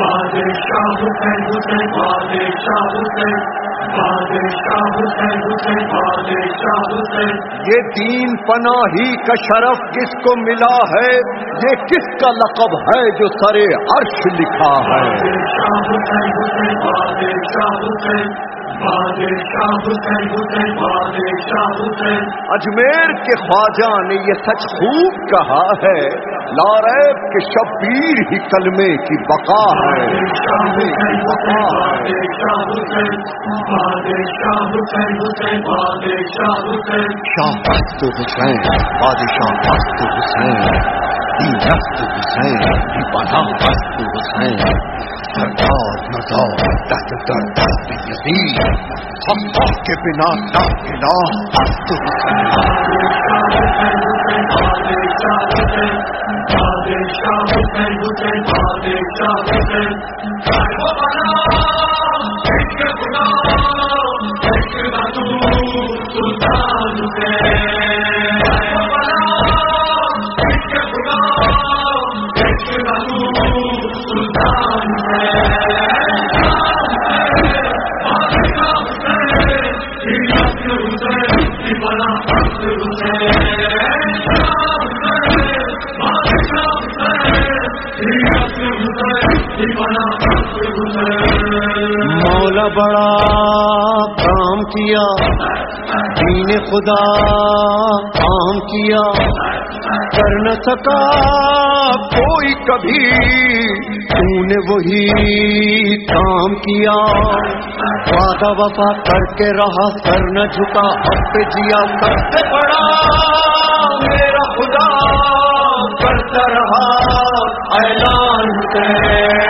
بادشاہ حسین حسین بادشاہ حسین بادشاہ حسین حسین بادشاہ حسین۔ یہ دین پناہی کا شرف کس کو ملا ہے؟ یہ کس کا لقب ہے جو سرے عرش لکھا ہے؟ بادشاہ حسین حسین بادشاہ حسین۔ اجمیر کے خواجہ نے یہ سچ خوب کہا ہے لاریب کے شبیر ہی کلمے کی بقا ہے۔ شاہ مست حسین، بادشاہ مست حسین حسین بنا مست حسین۔ سردار نظار دست ہم کے بنا نا الہ مست مولا بڑا کام کیا، دین خدا کام کیا۔ کر نہ سکا کوئی کبھی، تو نے وہی کام کیا۔ وعدہ وفا کر کے رہا، سر نہ جھکا اب پہ جیا۔ سب سے بڑا میرا خدا، کرتا رہا، اعلان حسین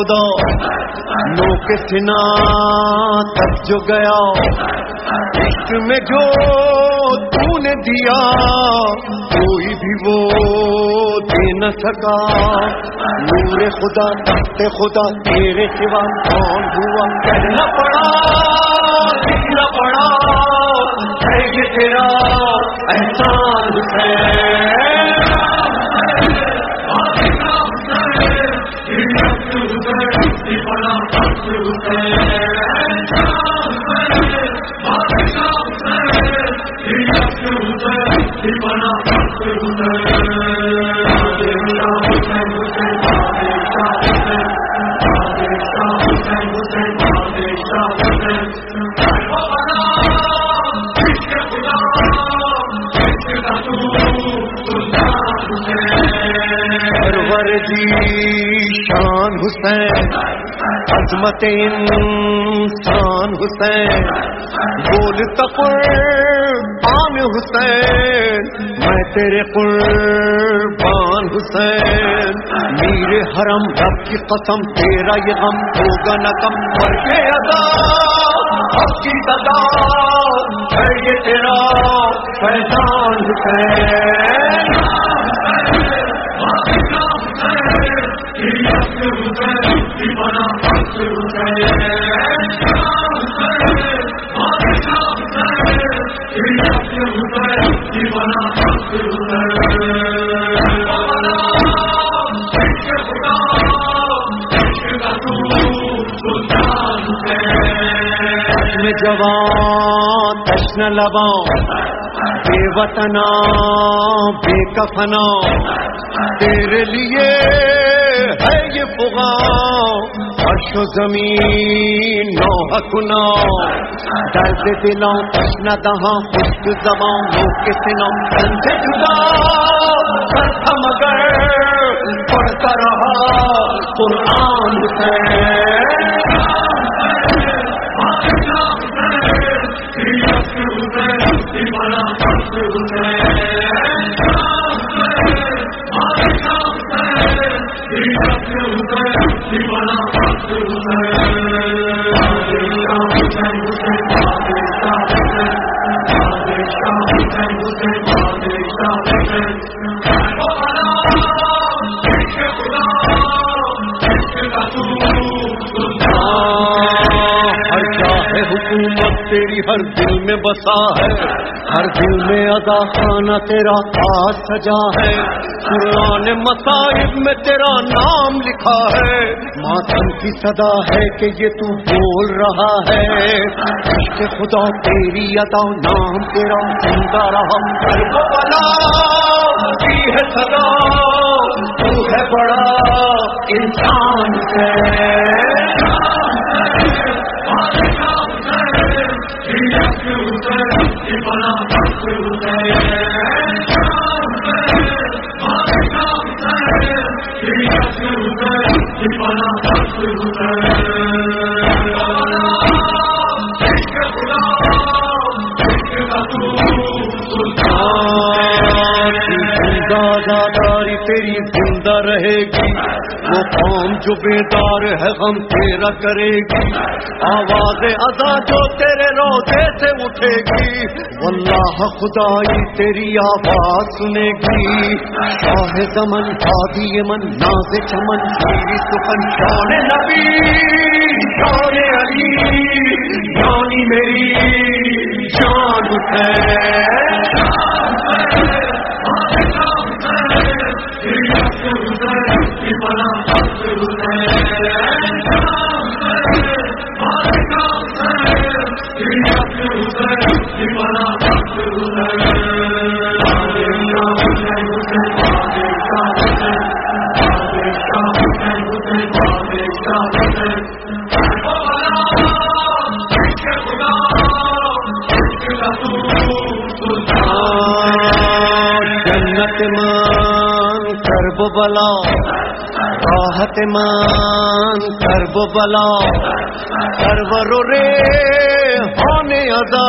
خدا نو کے سنا تک جو گیا، عشق میں جو تو نے دیا، کوئی بھی وہ دے نہ سکا۔ نور خدا، تخت خدا، تیرے سوا کون ہوا؟ کرنا پڑا۔ شان حسین عظمت انسان حسین بول قربان حسین، میں تیرے قربان حسین میرے حرم رب کی قسم، تیرا یہ غم ہوگا نہ کم پر کے ادا اب کی ددا ہے یہ تیرا پہچان حسین۔ جوان تشن لباں بے وطنا بے کفنا تیرے لیے ہے یہ پگا و زمین، نو حکنا درد دلاں تشن دہاں، خشک زباں لوگ جدا کرتا مگر، پڑھتا رہا، قرآن حسین حکومت تیری ہر دل میں بسا ہے۔ ہر دل میں ادا خانہ تیرا پاس سجا ہے۔ قرآن مصائب میں تیرا نام لکھا ہے۔ ماتم کی صدا ہے کہ یہ تو بول رہا ہے۔ خدا تیری ادا، نام تیرا زندہ رہا۔ بلا کی ہے صدا تو ہے بڑا انسان ہے داداری تیری زندہ رہے گی۔ وہ قوم جو بیدار ہے غم تیرا کرے گی۔ آواز ادا جو تیرے روزے سے اٹھے گی۔ واللہ خدائی تیری آواز سنے گی۔ شاہ زمن، شادی من، ناز چمن تیری سخن شان نبی، شان علی جانی میری جان ہے۔ جنت بلا۔ راحت مان، کرب بلا۔ سرور رے، ہونے ادا۔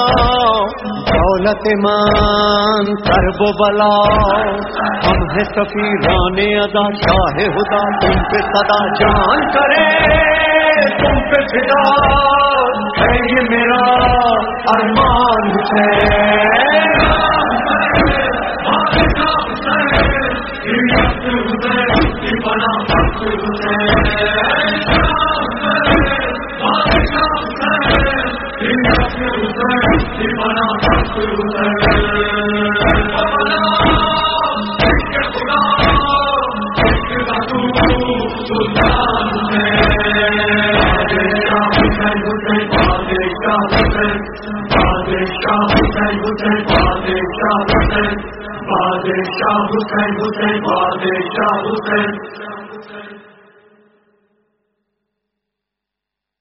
دولت مان، کرب بلا۔ ہم ہے سفیران ادا، شاہ خدا تم پہ صدا۔ جان کرے، تم پہ فدا۔ ہے یہ میرا ارمان ہے۔ بادشاہ حسین حسین بادشاہ حسین